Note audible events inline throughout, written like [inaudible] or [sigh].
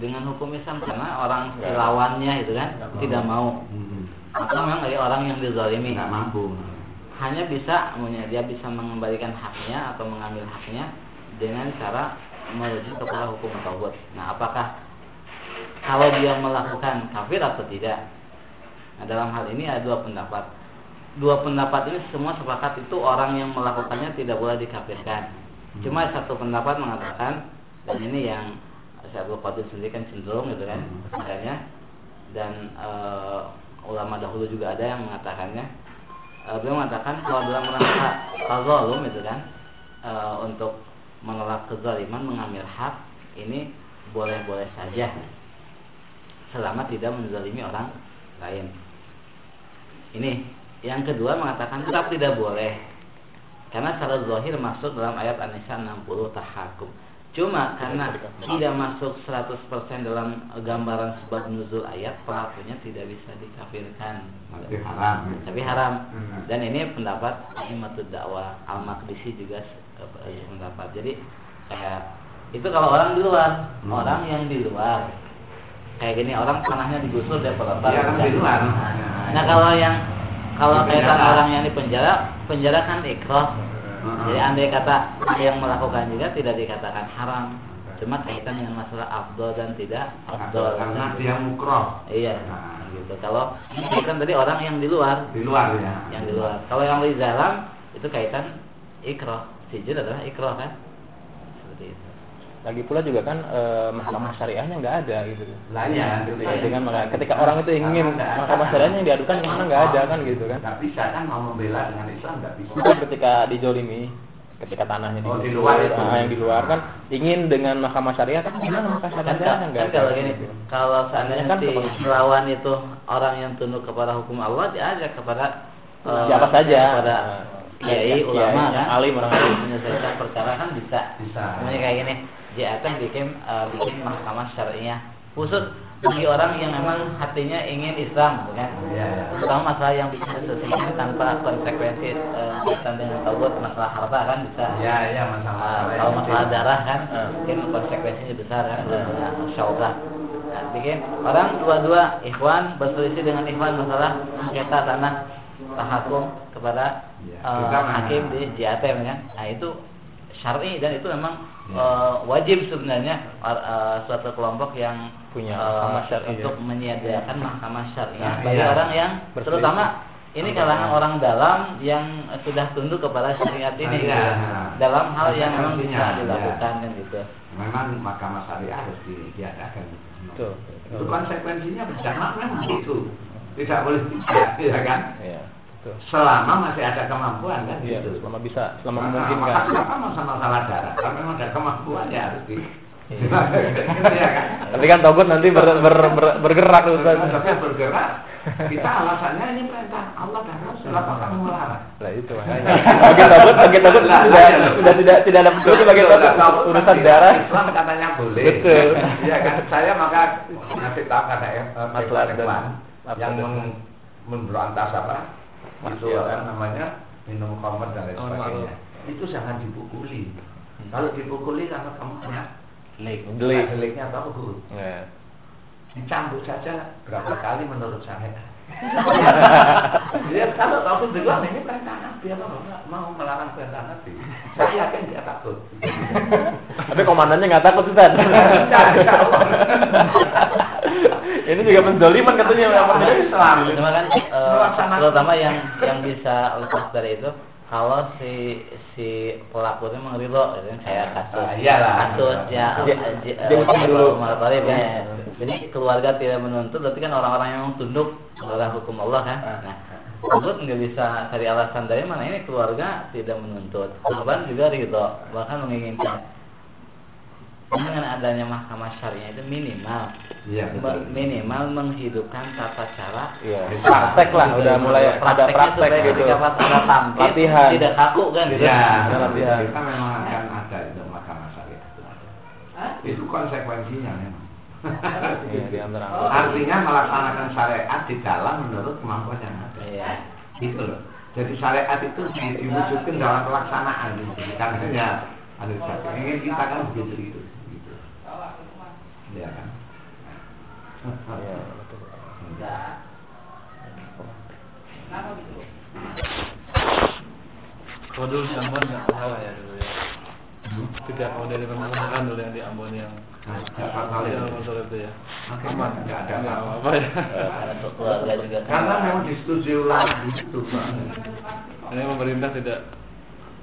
dengan hukum Islam karena orang lawannya itu kan tidak mau Hmm. atau memang dari orang yang dizalimi Nggak mampu. hanya bisa dia bisa mengembalikan haknya atau mengambil haknya dengan cara merujuk kepada hukum taubat. Nah, apakah kalau dia melakukan kafir atau tidak? Nah, dalam hal ini ada dua pendapat. Dua pendapat ini semua sepakat itu orang yang melakukannya tidak boleh dikafirkan. Cuma satu pendapat mengatakan dan ini yang saya Abdul Qadir sendiri kan cenderung gitu kan makanya dan eh, ulama dahulu juga ada yang mengatakannya Eh, beliau mengatakan kalau dalam rangka tazalum itu kan eh, untuk menolak kezaliman mengambil hak ini boleh-boleh saja selama tidak menzalimi orang lain. Ini yang kedua mengatakan tetap tidak boleh karena secara zahir masuk dalam ayat An-Nisa 60 tahakum. Cuma karena tidak masuk 100% dalam gambaran sebab nuzul ayat pelakunya tidak bisa dikafirkan. Tapi haram. Tapi haram. Hmm. Dan ini pendapat Imatud Dakwah Al-Maqdisi juga eh, pendapat. Jadi kayak itu kalau orang di luar, Hmm. orang yang di luar kayak gini orang tanahnya digusur dia pelopor. Iya, kan di luar. Nah kalau yang kalau penjara. orang yang di penjara, penjara kan ikhlas. Heeh. Jadi andai kata yang melakukan juga tidak dikatakan haram. Cuma kaitan dengan masalah afdol dan tidak afdol. Karena dia mukroh Iya, Nah. gitu. Kalau kan tadi orang yang di luar, di luar ya. yang di luar. Kalau yang di dalam itu kaitan ikroh. Sijil adalah ikroh kan? Lagi pula juga kan eh, mahkamah syariahnya nggak ada gitu. Lah ya, gitu ya. Makanya ketika orang itu ingin ada. mahkamah syariahnya yang diadukan ke mana nggak ada kan gitu kan. Nggak bisa kan mau membela dengan Islam nggak bisa. Itu ketika dijolimi ketika tanahnya Oh, di luar itu. ah, yang di luar kan ingin dengan mahkamah syariah kan gimana mahkamah syariah kan, nggak ada kalau gini, gitu. kalau seandainya Kan si melawan itu orang yang tunduk kepada hukum Allah, dia ajak kepada eh, Siapa saja. kepada Nah, kiai, ulama kan, alim, orang alim. menyelesaikan perkara kan bisa. Bisa. Kayak gini. JAT bikin eh, bikin mahkamah syariah khusus bagi orang yang memang hatinya ingin Islam? Iya, iya. Terutama masalah yang bisa diselesaikan tanpa konsekuensi eh, kaitan dengan taubat masalah harta kan bisa. Iya, iya masalah. Ah, yang kalau masalah darah kan Ah. mungkin konsekuensinya besar kan syaukah nah, bikin orang dua-dua ikhwan berselisih dengan ikhwan masalah sengketa tanah tahakum kepada Ya, eh, kita memang- hakim di JATM kan nah itu syar'i dan itu memang Ya. eh, wajib sebenarnya eh, suatu kelompok yang Punya syar'i, untuk ya. menyediakan mahkamah syariah Nah, bagi iya. orang yang Berselisih. terutama ini kalangan orang dalam yang sudah tunduk kepada syariat ini Iya. gitu. dalam hal yang memang bisa iya. dilakukan kan gitu. Memang mahkamah syariah harus di- diadakan. Betul. Itu konsekuensinya berjamaah memang begitu. Tidak boleh tidak, ya kan? Iya, betul. Selama masih ada kemampuan kan Iya, gitu. selama bisa, selama Maka- maka memungkinkan. kenapa masalah-masalah darah? Kalau memang ada kemampuan ya harus di Iya. Gitu ya kan? Tapi kan togut nanti ber, ber, ber- bergerak tuh Ustaz. Tapi bergerak. Kita alasannya ini perintah Allah dan Rasul. Apa kamu melarang? Lah itu makanya. Bagi togut, bagi togut sudah sudah tidak tidak ada betul bagi togut urusan darah. Islam katanya boleh. Betul. Iya kan? Saya maka ngasih tahu kata Masalah apa yang memberontas apa? Itu Iya, apa kan? namanya? Minum khamr dan lain Oh, sebagainya. Itu jangan dipukuli. Kalau dipukuli karena kamu Lik. Delik. deliknya tahu. Iya. Dicambuk saja berapa kali menurut saya. Dia kalau tahu duluan ini perintah Nabi apa mau melarang perintah Nabi. Saya yakin dia takut. Tapi komandannya nggak takut Ustaz. Ini juga menzoliman katanya kan eh, terutama yang yang bisa lepas dari itu kalau si si pelaku itu mengeridho gitu kan kayak kasus Ah, iyalah. kasus ya Dia- eh, dulu. Thalib ya. Ya. Jadi keluarga tidak menuntut berarti kan orang-orang yang tunduk kepada hukum Allah kan. Ah. Nah, Tuntut nggak bisa cari alasan dari mana ini keluarga tidak menuntut. Korban juga ridho bahkan menginginkan. Dengan adanya mahkamah syariah itu minimal Me- betul. minimal menghidupkan tata cara Iya. Praktek lah udah mulai ada praktek gitu. ketika pas ada tampil Latihan. tidak kaku kan gitu Iya, Ada latihan. kita memang akan ada itu mahkamah syariah. Itu konsekuensinya memang. Iya, Oh, Artinya melaksanakan syariat di dalam menurut kemampuan yang ada. iya Gitu loh. Jadi syariat itu di- diwujudkan dalam pelaksanaan gitu. Bukan hanya anu saja. Ingin kita kan begitu gitu. gitu. Ya kan. Iya, betul. Kalau dulu di Ambon nggak salah ya dulu ya. Tidak model pembunuhan dulu yang di Ambon yang Nggak fatal yang itu. ya. Aman, nggak apa-apa. ya. Kan. Karena memang disetujui ulama itu, Pak. Ini pemerintah tidak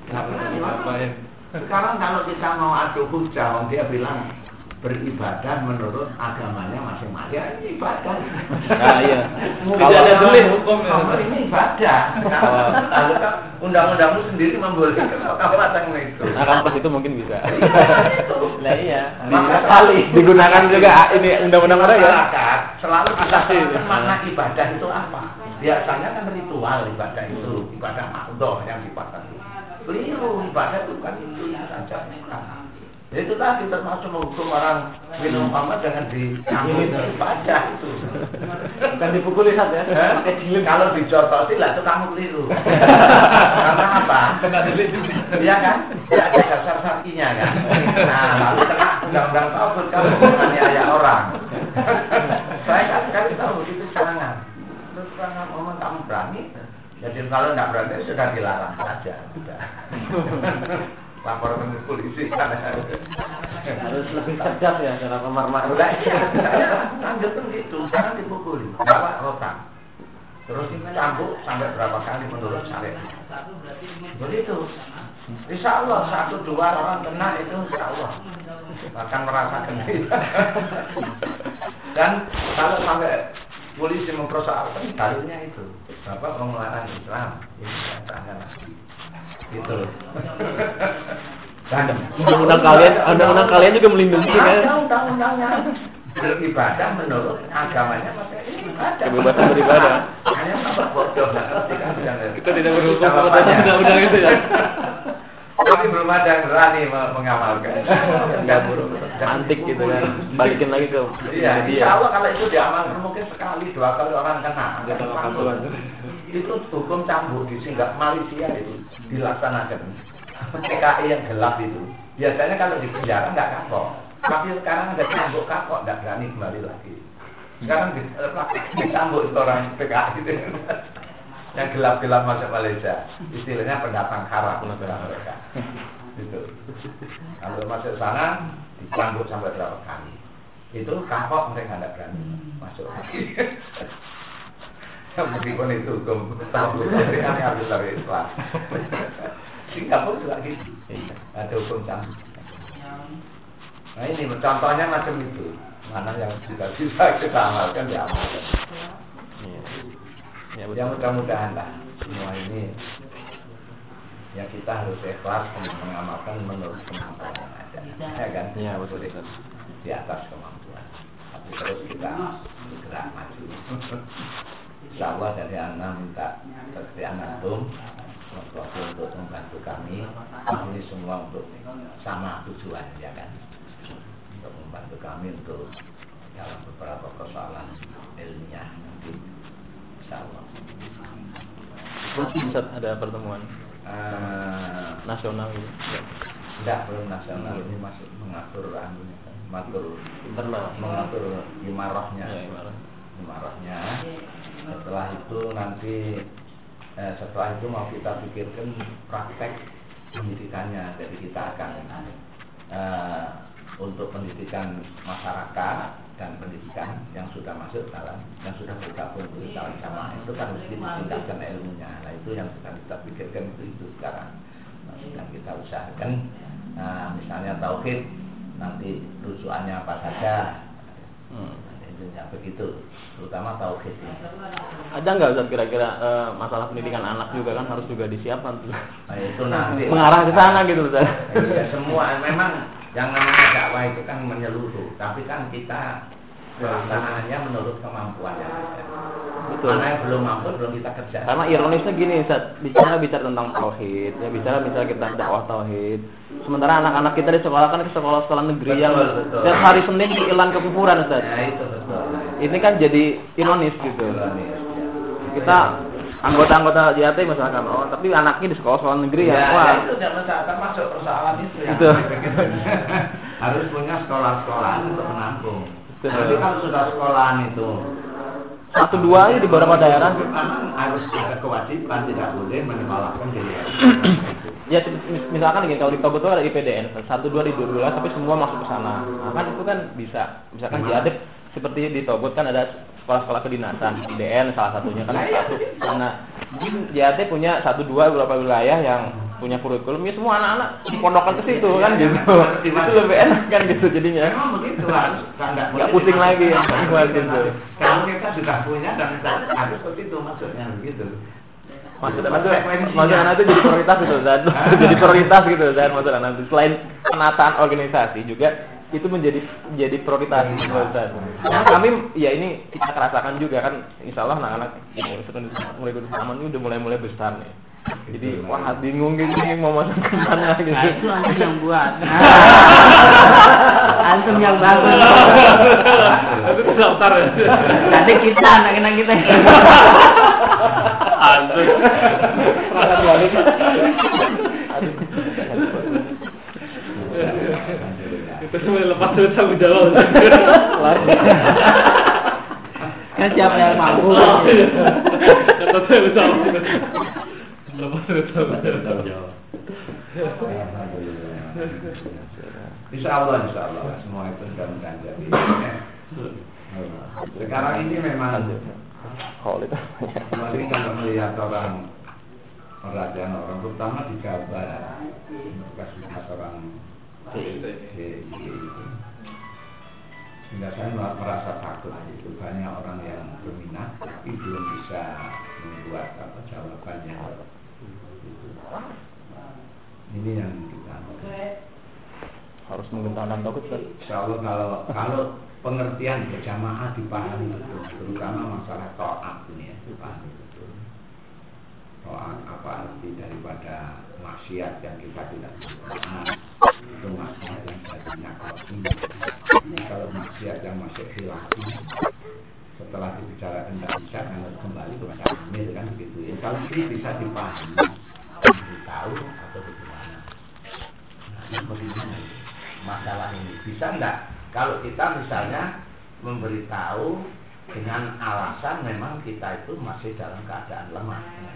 Nggak pernah ngapain. Sekarang kalau kita mau adu hujah, dia bilang beribadah menurut agamanya masing-masing. Ya, ini ibadah. Nah, iya. [laughs] Tidak Kalau ada dalil hukum ya. Ini ibadah. Lalu kan undang-undangmu sendiri membolehkan kamu datang itu. nah, kampus itu mungkin bisa. Nah iya. Maka Kali digunakan juga ah, ini undang-undang ada ya. Selalu kita Asasi. terangkan makna ibadah itu apa. Biasanya kan ritual ibadah itu, ibadah makdoh yang dipatahkan. Keliru, ibadah itu kan itu saja. bukan. Ya itu tadi termasuk menghukum orang minum khamar dengan dicambuk ibadah itu. Bukan dipukuli saja. Eh? Pakai jilid. Kalau dijotosi lah itu kamu keliru. [laughs] Karena apa? Kena delik juga. Iya kan? Tidak ada dasar sakinya kan? Nah, lalu kena undang-undang tauhid kamu menganiaya orang. Saya kan kasih tahu itu jangan. Terus terang ngomong kamu berani. Jadi kalau tidak berani sudah dilarang saja. Laporkan ke polisi kan. Harus lebih cerdas ya cara kamar Udah iya, [laughs] saya lanjutin gitu, jangan dipukuli. Bawa rotan. Terus cambuk sampai berapa kali menurut syariat. Begitu. Insya Allah satu dua orang kena itu insya Allah akan merasa gembira. Dan kalau sampai polisi mempersoalkan dalilnya itu, bapak melarang Islam, ini katakan lagi. Gitu. Dan Undang-undang kalian, undang-undang kalian juga melindungi ada kan. undang-undangnya beribadah menurut agamanya. Kebebasan beribadah. Hanya tambah bodoh kan Kita tidak berhukum Sama undang-undang itu ya. Tapi belum ada yang berani me- mengamalkan. Nggak buruk. Antik gitu kan. Balikin lagi ke Iya, insya Allah kalau itu diamalkan mungkin sekali dua kali orang kena. Tahu apa-apa. Itu hukum cambuk di Singgap Malaysia itu dilaksanakan. PKI yang gelap itu. Biasanya kalau di penjara nggak kapok. Tapi sekarang ada cambuk kapok, nggak berani kembali lagi. Sekarang eh, dicambuk itu orang PKI itu. yang gelap-gelap masuk Malaysia. Istilahnya pendatang haram mereka. Gitu. Kalau masuk sana dicambuk sampai berapa kali. Itu kapok mereka nggak berani masuk lagi. Meskipun itu hukum tahu tapi kan harus dari Islam. Singapura juga gitu. Ada hukum cambuk. Nah ini contohnya macam itu. Mana yang tidak bisa kita amalkan diamalkan. Iya. Ya, Ya mudah-mudahan lah semua ini ya kita harus ikhlas mengamalkan menurut kemampuan yang ada. Ya kan? Iya, betul, betul. Di atas kemampuan. Tapi terus kita bergerak maju. [laughs] Insya Allah dari anak minta kesetiaan antum waktu untuk membantu kami ini semua untuk sama tujuan ya kan untuk membantu kami untuk dalam beberapa persoalan ilmiah nanti Insya Allah Bisa ada pertemuan Eh, nasional gitu. Ya. Enggak, belum nasional ini masih mengatur anunya, mengatur Internal. mengatur imarahnya. Ya, imarah. Imarahnya. Setelah itu nanti eh, setelah itu mau kita pikirkan praktek pendidikannya. Jadi kita akan eh, untuk pendidikan masyarakat dan pendidikan yang sudah masuk dalam yang sudah bergabung dalam jamaah itu kan mesti ditingkatkan ilmunya. Nah itu yang sedang kita pikirkan itu itu sekarang nah, sedang kita usahakan. Nah misalnya tauhid nanti rujukannya apa saja. Hmm. Nah, Intinya begitu, terutama tauhid. Ada nggak Ustaz kira-kira eh, masalah pendidikan anak juga kan harus juga disiapkan tuh. Nah, itu nanti Mengarah ke sana gitu Ustaz. Iya semua memang yang namanya dakwah itu kan menyeluruh, tapi kan kita pelaksanaannya menurut kemampuan yang ada. Betul. Mana yang belum mampu belum kita kerja. Karena ironisnya gini, Ustaz, bicara bicara tentang tauhid, ya bicara misalnya kita dakwah tauhid. Sementara anak-anak kita di sekolah kan ke sekolah-sekolah negeri Betul, yang betul. setiap hari Senin diilang kekufuran, Ustaz. Nah itu betul. Ini kan jadi ironis gitu. Ironis, ya. Kita anggota-anggota JAT misalkan, oh tapi anaknya di sekolah-sekolah negeri ya, ya, ya, wah. itu jangan termasuk persoalan itu Itu. [laughs] harus punya sekolah-sekolah untuk menampung. Tapi kalau sudah sekolahan itu Satu dua di beberapa daerah. harus ada kewajiban tidak boleh menyekolahkan diri. [clears throat] Ya mis- misalkan gini kalau di Togo tuh ada IPDN satu dua di dua belas tapi semua masuk ke sana. Nah, kan itu kan bisa. Misalkan di? Adep seperti di Togo kan ada sekolah-sekolah kedinasan IPDN salah satunya kan Nah, iya. satu. Karena JAT punya satu dua beberapa wilayah yang punya kurikulum ya semua anak-anak dipondokan ke situ Iya, kan iya, gitu. iya. itu lebih enak kan gitu jadinya. Memang begitu harus kan nggak pusing lagi ya, gitu. Kalau kita sudah punya dan kita harus ke situ maksudnya begitu. Maksud Itu anak maksud tuh jadi prioritas gitu. Ah. jadi prioritas gitu Zat maksud anak tuh. Selain penataan organisasi juga itu menjadi jadi prioritas Iya. gitu. Yang kami ya ini kita rasakan juga kan insya Allah anak-anak yang mulai duduk aman ini udah mulai-mulai besar nih. Jadi wah bingung gitu nih mau masuk ke mana [laughs] gitu. Nah, itu antum yang buat. [laughs] antum yang bagus. Itu terdaftar ya. Nanti kita anak-anak kita. Balik. Itu semua lepas dari tanggung jawab. kan siapa yang mampu? Kata saya bisa. Lepas dari tanggung jawab. Insya Allah, insya Allah semua itu sudah menjadi. Sekarang ini memang. Kemarin kalau melihat orang perhatian orang terutama di Jawa Barat bekas bekas orang sehingga saya mer- merasa takut itu banyak orang yang berminat tapi belum bisa membuat apa jawabannya Gitu. Ini yang kita Harus menggentangkan takut kan. Insya Allah kalau kalau pengertian berjamaah dipahami betul, terutama masalah to'at ini ya, dipahami betul. To'at apa arti daripada maksiat yang kita tidak taat itu maksiat yang jadi nakrohi. Ini kalau maksiat yang masih hilaki setelah dibicarakan tidak bisa harus kembali kepada amil kan begitu ya. Kalau ini bisa dipahami, diberitahu atau bagaimana. Nah, ini masalah ini bisa enggak kalau kita misalnya memberitahu dengan alasan memang kita itu masih dalam keadaan lemah ya,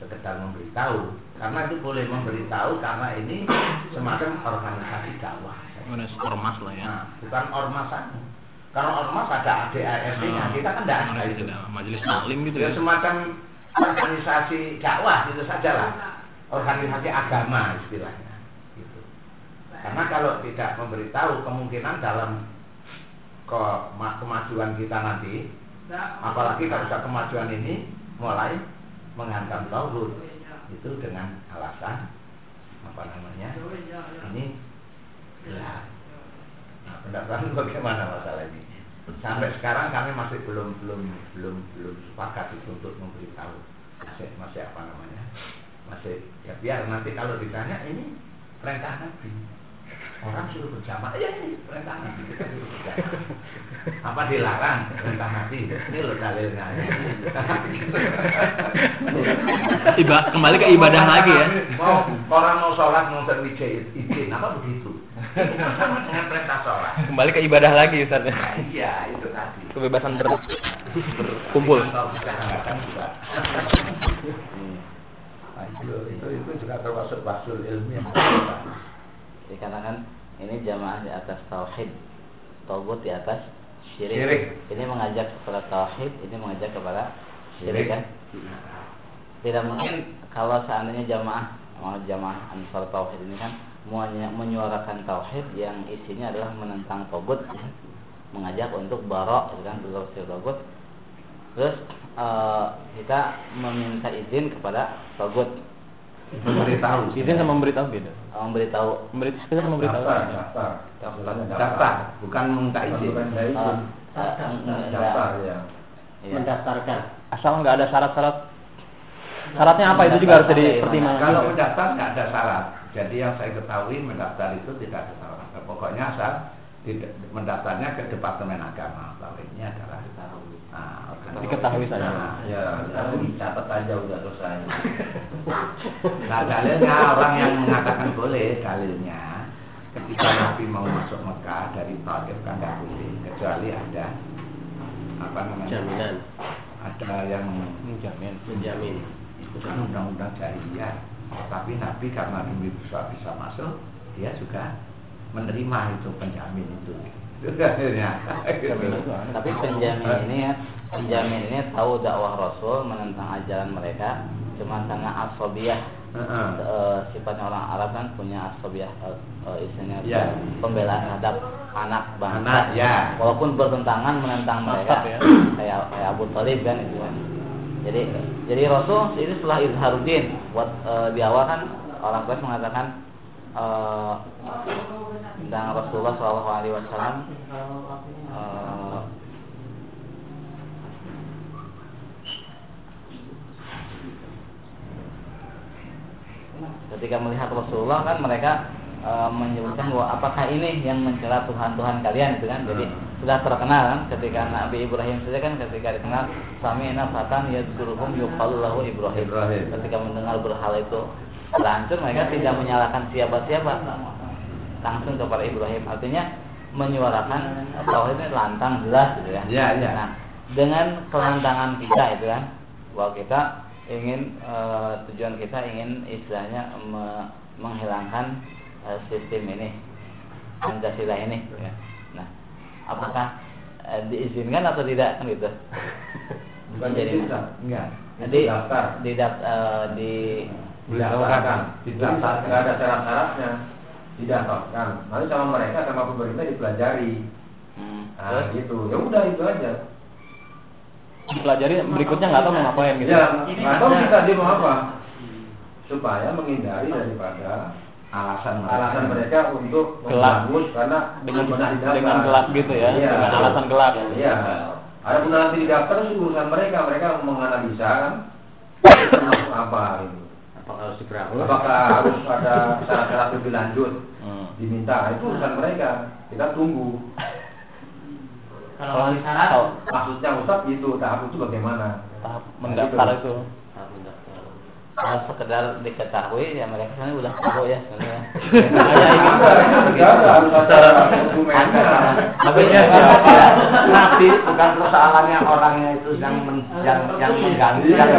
sekedar memberitahu karena itu boleh memberitahu karena ini semacam organisasi dakwah Ormas lah ya. nah, bukan ormas kalau ormas ada ADART nya kita kan tidak ada itu. Majelis taklim gitu ya semacam organisasi dakwah gitu saja lah organisasi agama istilahnya gitu. karena kalau tidak memberitahu kemungkinan dalam ke- ma- kemajuan kita nanti apalagi kalau sudah kemajuan ini mulai menghantam tauhid. Itu dengan alasan apa namanya ini gelap nah, pendapat [laughs] bagaimana masalah ini. Sampai sekarang kami masih belum belum belum belum sepakat itu untuk memberitahu. Masih masih apa namanya? Masih ya biar nanti kalau ditanya ini perintah nabi. Orang suruh berjamaah ya ini perintah nabi. Kita suruh berjamaah. Apa dilarang perintah nabi? Ini loh dalilnya. Iba, kembali ke ibadah lagi ya. mau orang mau sholat mau terwijay izin apa begitu dengan perintah sholat Kembali ke ibadah lagi Ustaz. Nah, iya itu tadi Kebebasan ber, berkumpul. Nah, itu, itu itu juga termasuk basul ilmiah Dikarenakan ini jamaah di atas tauhid, togut di atas syirik. Syirik. Ini mengajak kepada tauhid, ini mengajak kepada syirik kan? Tidak mungkin kalau seandainya jamaah mau jamaah ansar tauhid ini kan menyuarakan tauhid yang isinya adalah menentang togut, mengajak untuk barok, gitu kan, berdosa togut. Terus eh, kita meminta izin kepada togut, memberitahu Izin sama memberitahu beda. memberitahu Memberitahu kita sama memberitahu. daftar daftar bukan minta izin eh, daftar ya Iya. Mendaftarkan. Asal nggak ada syarat-syarat. Syaratnya apa itu juga harus jadi pertimbangan. kalau mendaftar nggak ada syarat jadi yang saya ketahui mendaftar itu tidak ada syarat pokoknya asal tidak- mendaftarnya ke departemen agama ini adalah nah, organisasi. Diketahui saja. Nah, Ya, tapi catat aja udah selesai. [laughs] Nah dalilnya orang yang mengatakan boleh dalilnya ketika Nabi mau masuk Mekah dari Taif kan nggak boleh kecuali ada apa namanya Jaminan, ada yang Menjamin. menjamin. bukan undang-undang jahiliyah tapi Nabi karena demi bisa bisa masuk dia juga menerima itu penjamin itu aneh. Tapi penjamin ini ya, penjamin ini tahu dakwah Rasul menentang ajaran mereka, cuma karena asobiyah Heeh. eh, sifatnya orang Arab kan punya asobiyah eh, eh, istilahnya Ya. pembelaan terhadap anak bangsa. Anak, ya. Walaupun bertentangan menentang mereka, ya. kayak kayak Abu Talib kan itu kan. Jadi jadi Rasul ini setelah izharuddin buat eh, di awal kan orang Quraisy mengatakan eh, tentang Rasulullah Shallallahu Alaihi Wasallam eh, ketika melihat Rasulullah kan mereka e, menyebutkan bahwa apakah ini yang mencela Tuhan-Tuhan kalian itu kan? Jadi sudah terkenal kan ketika Nabi Ibrahim saja kan ketika dikenal sami fatan yadzuruhum yuqalu lahu Ibrahim Ibrahim. ketika mendengar berhala itu hancur mereka tidak menyalahkan siapa-siapa langsung kepada Ibrahim artinya menyuarakan tauhid ini lantang jelas gitu ya. Ya, ya. Nah, dengan pelantangan kita itu kan bahwa kita ingin eh, tujuan kita ingin istilahnya me- menghilangkan eh, sistem ini Pancasila ini ya. Apakah eh, diizinkan atau tidak kan gitu? [laughs] bukan Jadi- jadi enggak. Jadi itu daftar. di eh, di didaftarkan didaftar nggak ada syarat-syaratnya. Didaftarkan nanti sama mereka sama pemerintah dipelajari. Hmm, nah gitu. Ya udah itu aja. Dipelajari berikutnya nggak tahu mau ngapain gitu. ya nggak tahu kita dia mau apa. Supaya menghindari daripada alasan alasan mereka untuk Gelap. karena Dengan dengan gelap gitu ya, Iya. dengan alasan gelap. Iya. Ada pun nanti didaftar itu urusan mereka, mereka menganalisa kan termasuk apa gitu. Apakah harus diberangkat? Apakah harus ada syarat-syarat lebih lanjut Hmm. diminta itu urusan mereka. Kita tunggu. kalau syarat. Maksudnya Ustaz itu tahap itu bagaimana? tahap mendaftar itu. Kalau sekedar diketahui ya mereka sebenarnya udah tahu ya sebenarnya. Ya, itu negara harus ada dokumennya. Tapi ya, Nabi bukan persoalannya orangnya itu yang men- yang yang mengganggu Iya. yang,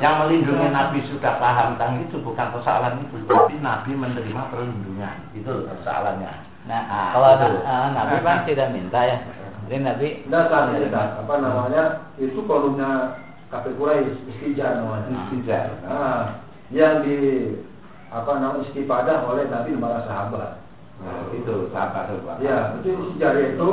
yang melindungi Nabi sudah paham tentang itu bukan persoalan itu tapi Nabi menerima perlindungan itu persoalannya Nah, Ah, kalau itu. eh, Nabi kan tidak minta ya. Jadi Nabi Tidak kan. Apa namanya? Itu kolomnya KP Quraisy, istijar namanya. Istijar. Nah, yang di apa namanya istifadah oleh Nabi dan para sahabat. nah, itu sahabat sahabat Ya, itu istijar itu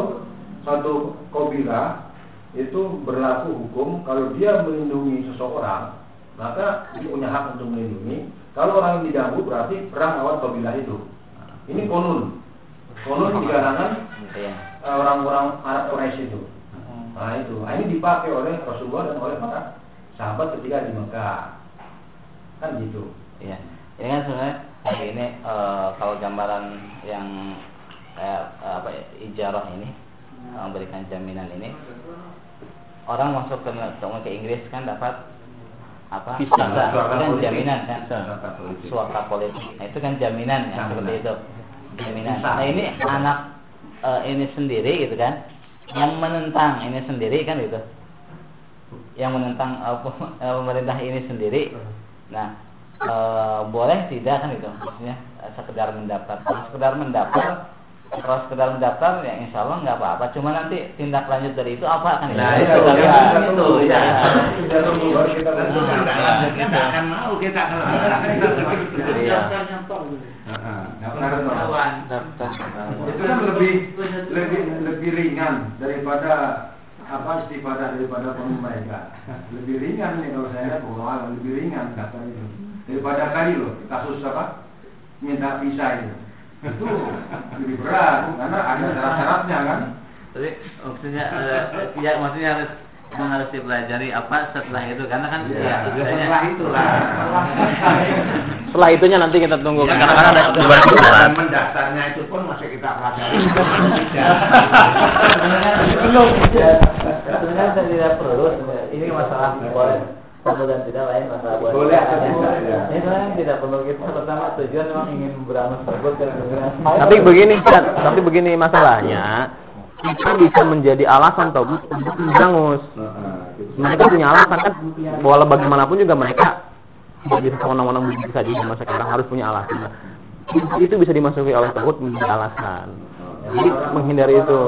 satu kabilah itu berlaku hukum kalau dia melindungi seseorang maka dia punya hak untuk melindungi. Kalau orang yang diganggu berarti perang lawan kabilah itu. Ini konun. Konun di kalangan ya. eh, orang-orang Arab Quraisy itu. Nah itu, nah, ini dipakai oleh Rasulullah dan oleh para sahabat ketika di Mekah. Kan gitu. Iya. Ini kan sebenarnya kayak ini eh, kalau gambaran yang kayak eh, apa ya, ijarah ini eh, memberikan jaminan ini orang masuk ke ke Inggris kan dapat apa? Visa. itu kan jaminan kan. Suaka politik. Nah, itu kan jaminan ya seperti itu. Jaminan. Nah, ini anak eh, ini sendiri gitu kan. Yang menentang ini sendiri kan gitu. Yang menentang [laughs] eh, pemerintah ini sendiri. Nah, eh, boleh tidak kan itu maksudnya sekedar mendaftar. Kalau sekedar mendaftar kalau sekedar mendaftar ya insya Allah nggak apa-apa. Cuma nanti tindak lanjut dari itu apa kan? Nah, itu itu, kita ya, itu, Itu, ya. Kita tunggu baru kita kita akan mau kita pernah ketahuan. Itu kan lebih lebih lebih ringan daripada apa istifadah daripada mereka. Lebih ringan nih kalau saya lihat pengelolaan lebih ringan kata itu daripada kali loh kasus apa minta visa itu itu lebih berat karena ada syarat-syaratnya kan. Tapi maksudnya eh, ya maksudnya harus memang harus dipelajari apa setelah itu karena kan Iya, ya, istilahnya- setelah itulah Setelah itunya nanti kita tunggu Ya, karena kan ada kesalahan. mendaftarnya itu pun masih kita pelajari Sebenarnya belum ya. Sebenarnya saya tidak perlu. Ini masalah boleh Satu dan tidak lain masalah buat Boleh ya. Ini sebenarnya tidak perlu kita pertama tujuan memang ingin beramal tersebut Tapi begini kan, tapi begini masalahnya kita bisa menjadi alasan tau untuk menjangus. Mereka punya alasan kan, walau bagaimanapun juga mereka tidak bisa sewenang-wenang begitu saja di masa sekarang harus punya alasan. Itu bisa dimasuki oleh takut menjadi alasan. Jadi menghindari itu.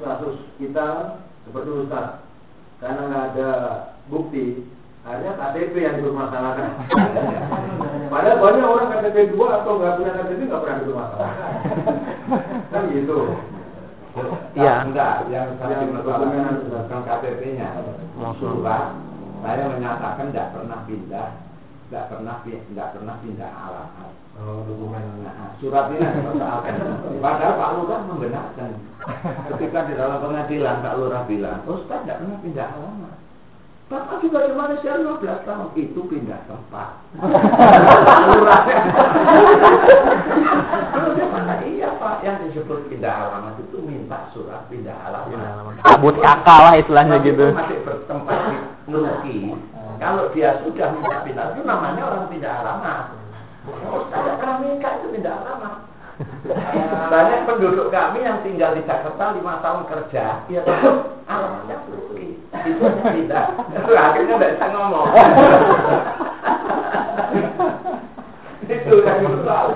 Kasus kita seperti Ustaz, karena nggak ada bukti, akhirnya KTP yang dipermasalahkan. Padahal banyak orang KTP dua atau nggak punya KTP nggak pernah dipermasalahkan. kan gitu. Iya. Enggak, yang saya Yang dokumen- bukan KTP-nya. Surat, saya menyatakan tidak pernah pindah, tidak pernah tidak pernah pindah alamat. Oh, dokumen. Nah, surat ini yang dipersoalkan. Padahal Pak Lurah membenarkan. Ketika di dalam pengadilan Pak Lurah bilang, Ustaz tidak pernah pindah alamat. Bapak juga di Malaysia 15 tahun itu pindah tempat. Kata, iya Pak, yang disebut pindah alamat itu minta surat pindah alamat. Kabut kakak lah istilahnya Tapi gitu. itu masih bertempat di Nuki. Kalau dia sudah minta pindah, itu namanya orang pindah alamat. Oh, saya pernah minta itu pindah alamat. Banyak penduduk kami yang tinggal di Jakarta lima tahun kerja, ya alamatnya Nuki. Itu pindah. Akhirnya nggak bisa ngomong. itu kan yang.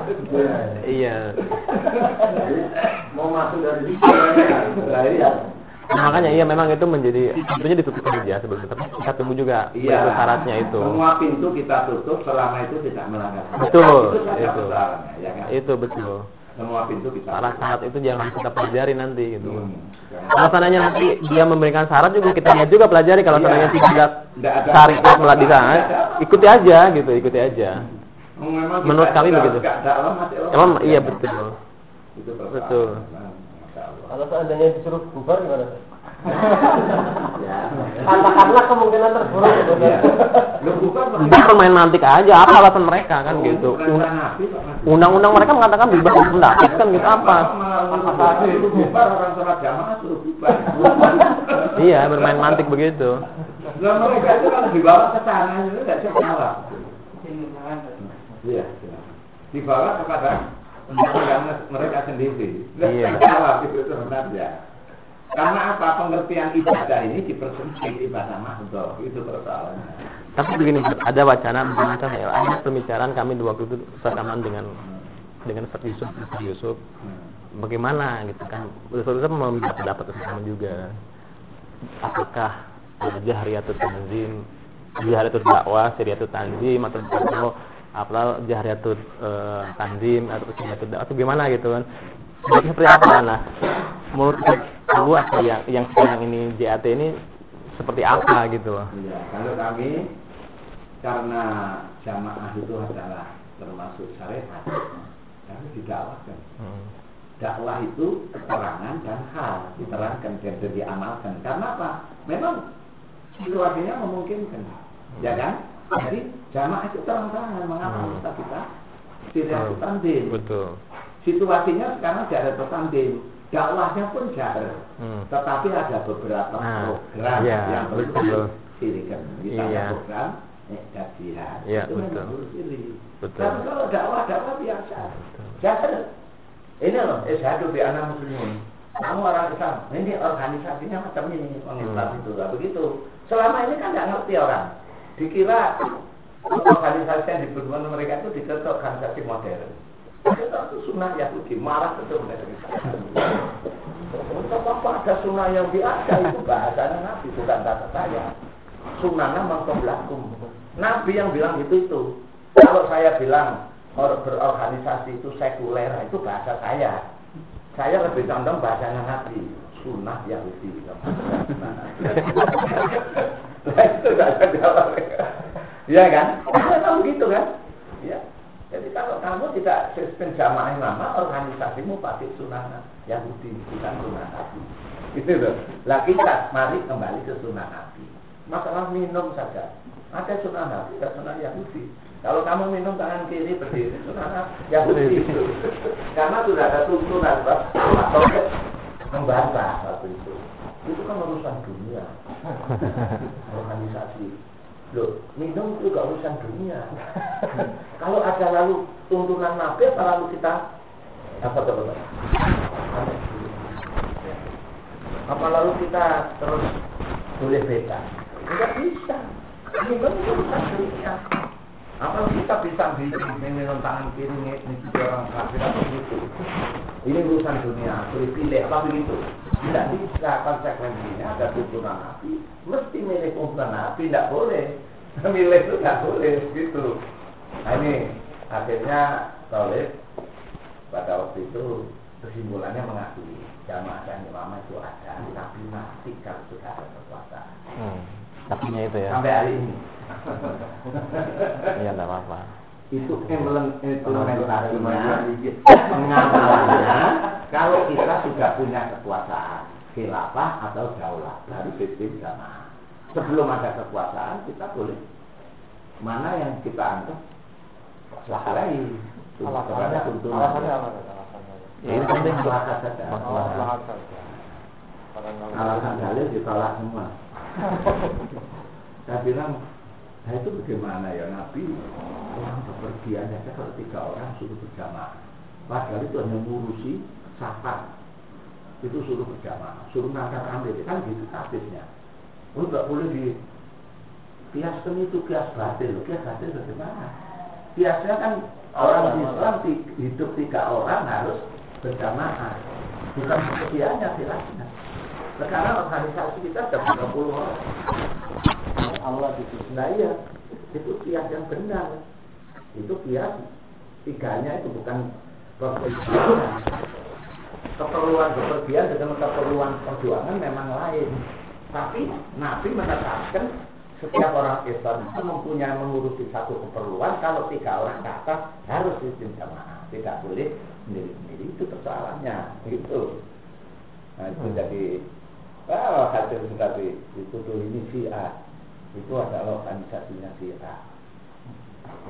Iya. Mau masuk dari situ ya. Nah, iya. Nah, makanya iya memang itu menjadi tentunya ditutup saja sebelum tapi kita tunggu juga Iya. syaratnya itu. Semua pintu kita tutup selama itu tidak melanggar. Betul, Itu itu. ya kan? Itu betul. Semua pintu kita Syarat-syarat itu jangan kita pelajari nanti gitu. Hmm. Kalau seandainya nanti dia memberikan syarat juga kita lihat juga pelajari kalau Iya. seandainya tidak syariat melat di sana, ikuti aja gitu, ikuti aja. Memang Menurut kami begitu. Emang iya betul. Itu. Betul. Kalau seandainya disuruh bubar gimana? Ya. Katakanlah kemungkinan terburuk gitu Iya. kan. Lu bukan bermain mantik aja, apa alasan mereka kan gitu. Pak Nabi. Undang-undang mereka mengatakan bebas pendapat kan gitu apa? Itu. Iya, bermain mantik begitu. Lah mereka itu kalau dibawa ke sana itu bisa jawab. Iya, iya. dibawa kepada undang-undang mereka sendiri. Iya. bisa jawab itu sebenarnya. Karena apa pengertian ibadah ini dipersempit ibadah makhluk itu persoalannya. Tapi begini, ada wacana macam ya, ada pembicaraan kami dua waktu itu rekaman dengan dengan Ustaz Yusuf, Ustaz Yusuf, bagaimana gitu kan? Ustaz Yusuf meminta pendapat Ustaz juga. Apakah jahriyatul tanzim, jahriyatul dakwah, seriatul tanzim atau atau apa jahriyatul uh, tanzim atau dakwah atau gimana gitu kan? Jadi seperti apa nah? Menurut lu apa yang yang sekarang ini JAT ini seperti apa gitu loh? Iya, kalau kami karena jamaah itu adalah termasuk syariat, kami didakwahkan. Hmm. dakwah itu keterangan dan hal diterangkan dan diamalkan karena apa memang situasinya memungkinkan ya kan jadi jamaah itu terang-terangan mengamal Hmm. kita kita tidak itu tanding Betul. situasinya sekarang jarak tanding dakwahnya pun jarak Hmm. tetapi ada beberapa Nah, program iya, yang perlu disirikan misalnya Iya. program eh, kajian Iya, itu betul. Betul. tapi kalau dakwah dakwah biasa Jangan. Ini loh, eh syahadu bi anak muslimin. Kamu orang Islam, ini organisasinya macam ini, orang Islam Hmm. itu, lah begitu. Selama ini kan nggak ngerti orang. Dikira organisasi yang dibentuk mereka itu dikira organisasi modern. Itu sunnah Yahudi, marah betul mereka. Untuk apa ada sunnah yang biasa itu bahasanya Nabi, bukan kata saya. Sunnahnya mengkoblakum. Nabi yang bilang gitu itu. Kalau saya bilang or- berorganisasi itu sekuler, itu bahasa saya. Saya lebih condong bahasanya Nabi. Sunnah Yahudi. Nah, [laughs] itu gak ada jawab. Iya kan? Saya tahu gitu kan? Iya. Jadi kalau kamu tidak sistem jamaah lama, organisasimu pakai sunnah Yahudi, bukan sunnah Nabi. Itu loh. Lah kita mari kembali ke sunnah Nabi. Masalah minum saja. Ada sunnah Nabi, ada sunnah Yahudi. Kalau kamu minum tangan kiri berdiri, sunnah Yahudi itu. Karena sudah ada tuntunan, Pak. Membantah waktu itu. Itu kan urusan dunia. [laughs] Organisasi. Loh, minum itu gak urusan dunia. [laughs] Kalau ada lalu tuntunan nabi, lalu kita apa tuh apa? Lalu kita terus boleh bebas? Enggak bisa. Minum itu urusan dunia. Apa kita bisa bikin minum tangan kiri ini orang kafir apa begitu? Ini urusan dunia, boleh pilih apa begitu? Tidak bisa konsekuensinya ada tuntunan nabi, mesti milih tuntunan nabi, tidak boleh. [laughs] Milih itu tidak boleh gitu. Nah ini akhirnya Tolib pada waktu itu kesimpulannya mengakui jamaah dan imam itu ada, tapi mati kalau sudah ada kekuasaan. Hmm. Tapinya itu ya. Sampai hari ini. Iya enggak apa-apa. itu implementasinya pengamalannya kalau kita sudah punya kekuasaan khilafah atau daulah dari sistem jamaah sebelum ada kekuasaan kita boleh mana yang kita anggap lain Alasannya, tuntunan alasannya apa? Alasannya. Ya, ini penting untuk Masalah saja. Oh, lahat saja. Alasan dalil ditolak semua saya bilang nah itu bagaimana ya Nabi? Orang bepergian aja kalau tiga orang suruh berjamaah. Padahal itu hanya ngurusi safar. Itu suruh berjamaah suruh ngangkat ambil. Kan gitu hadisnya. Lu nggak boleh di kiaskan itu kias batil. Kias batil bagaimana? Kiasnya kan orang Islam hidup tiga orang harus berjamaah. Bukan sekiannya kiasnya sekarang organisasi kita ada 30 orang Allah itu. Nah iya, itu kias yang benar. Itu kias tiganya itu bukan perpergian. Keperluan bepergian dengan keperluan perjuangan memang lain. Tapi Nabi menetapkan setiap orang Islam itu mempunyai mengurusi satu keperluan. Kalau tiga orang ke atas harus sistem jamaah, tidak boleh sendiri-sendiri. Itu persoalannya. Gitu. Nah itu jadi Oh, hasil tadi dituduh ini si A itu adalah organisasinya si A.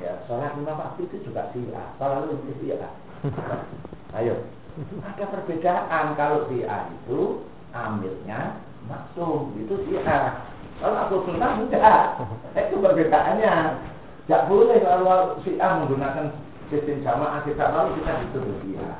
Ya, sholat lima waktu itu juga si A. Sholat itu si A. [laughs] Ayo, ada perbedaan kalau si A itu ambilnya maksum itu si A. Kalau aku sunnah enggak, [laughs] itu perbedaannya. Tidak boleh kalau si A menggunakan sistem jamaah kita lalu kita dituduh si A.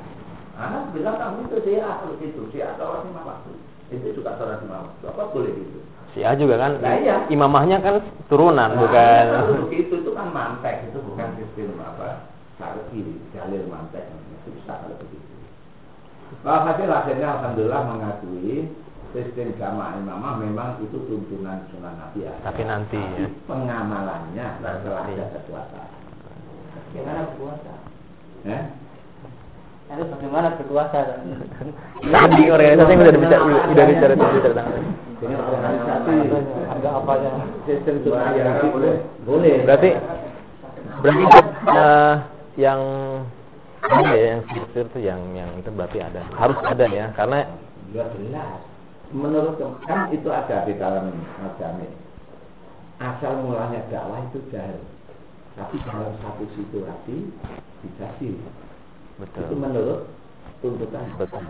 Anak bilang kamu itu si A kalau itu si A sholat lima waktu itu juga sholat lima waktu. Apa boleh gitu? Si A juga kan Nah, iya. imamahnya kan turunan Nah, bukan kalau begitu itu kan mantek itu bukan sistem apa syar'i dalil mantek itu bisa kalau begitu. Bahwa hasil akhirnya alhamdulillah mengakui sistem jamaah imamah memang itu tuntunan sunnah Nabi ya. Tapi nanti, ya. pengamalannya setelah ada kekuasaan. Bagaimana berkuasa? Eh? Itu bagaimana berkuasa? tadi organisasi yang udah bicara udah bicara Dengan organisasi Ada apanya? sistem boleh. Boleh. Berarti berarti eh, yang ada ya yang sipir tuh yang yang itu berarti ada harus ada ya karena Ya jelas. Menurut kan itu ada di dalam majami. Asal mulanya dakwah itu jahil. Tapi dalam satu situasi bisa sih. Betul Itu menurut tuntutan. betul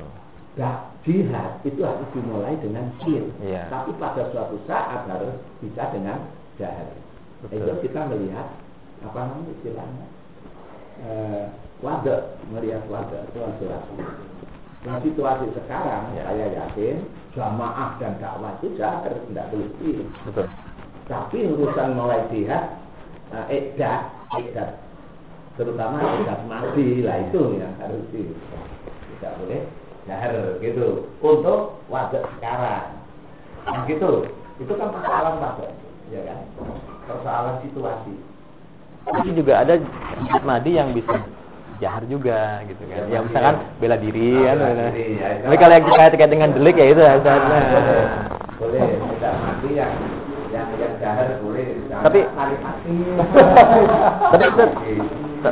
Nah, jihad itu harus dimulai dengan sir. Iya. Tapi pada suatu saat harus bisa dengan. Betul. Itu kita melihat apa namanya istilahnya eh, wada melihat wada situasi. Nah situasi sekarang Ya. saya yakin jamaah dan dakwah itu jahil tidak boleh betul Tapi urusan mulai jihad, uh, edah, edah, terutama edah mati lah itu yang harus di tidak boleh jahar gitu untuk wajah sekarang. Nah gitu, itu kan persoalan wajah, ya kan? Persoalan situasi. tapi juga ada madi yang bisa jahar juga gitu kan Ya, yang misalkan bela diri Ah, kan bela diri, ya, tapi kalau yang terkait terkait dengan delik ya itu Nah. Nah. boleh, tidak mati yang yang yang jahar boleh. Tapi-. [laughs] Tapi,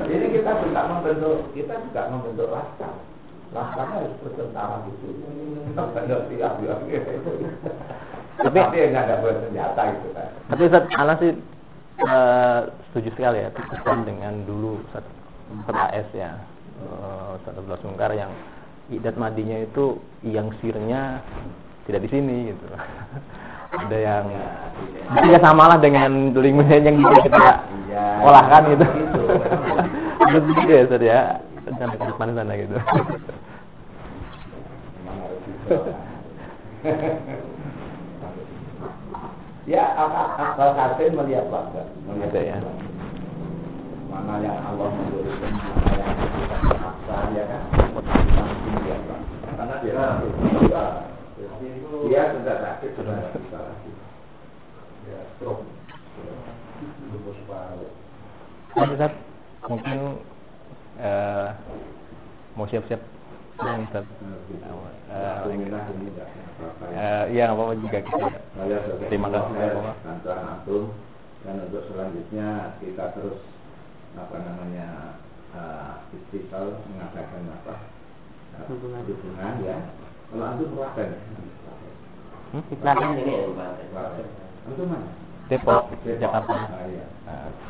ini kita juga membentuk kita juga membentuk laskar. Laskarnya harus bertentara gitu. Ya. Tapi- Tapi nggak ada bersenjata gitu kan. Tapi Ustaz, Ana sih eh, setuju sekali ya Ustaz dengan dulu Ustaz, Ustaz AS ya eh, Ustaz Abdullah Sungkar yang idat madinya itu yang sirnya tidak di sini gitu. Ada yang Ya, ya sama lah dengan mesin yang kita Iya. olahkan gitu Gitu. terus gitu ya Ustaz ya sampai ke depan sana gitu gitu. ya akal kasih melihat wajah melihat ya. mana yang Allah memberikan mana yang kita paksa ya kan karena dia sudah dia sudah sakit sudah tidak bisa lagi ya stroke lupus paru Ustaz mungkin eh, mau siap-siap Ustaz Eh, ya. eh, iya nggak apa-apa juga kita Terima kasih, bantuan antum dan untuk selanjutnya kita terus apa namanya uh, istiqlal mengadakan apa uh, Hubungan. hubungan ya. Kalau antum praktek, Hmm? Pelatihan ini ya. Antum mana? Depok. Jakarta Ah, iya.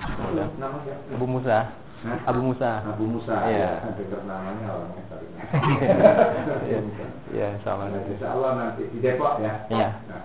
Nama, nama siapa? Abu Musa Hah? Abu Musa Abu Musa. Iya. Ya, [laughs] dengar namanya orangnya tadi. [laughs] Iya, iya sama Nah, Insya Allah nanti di Depok ya. Iya. Nah,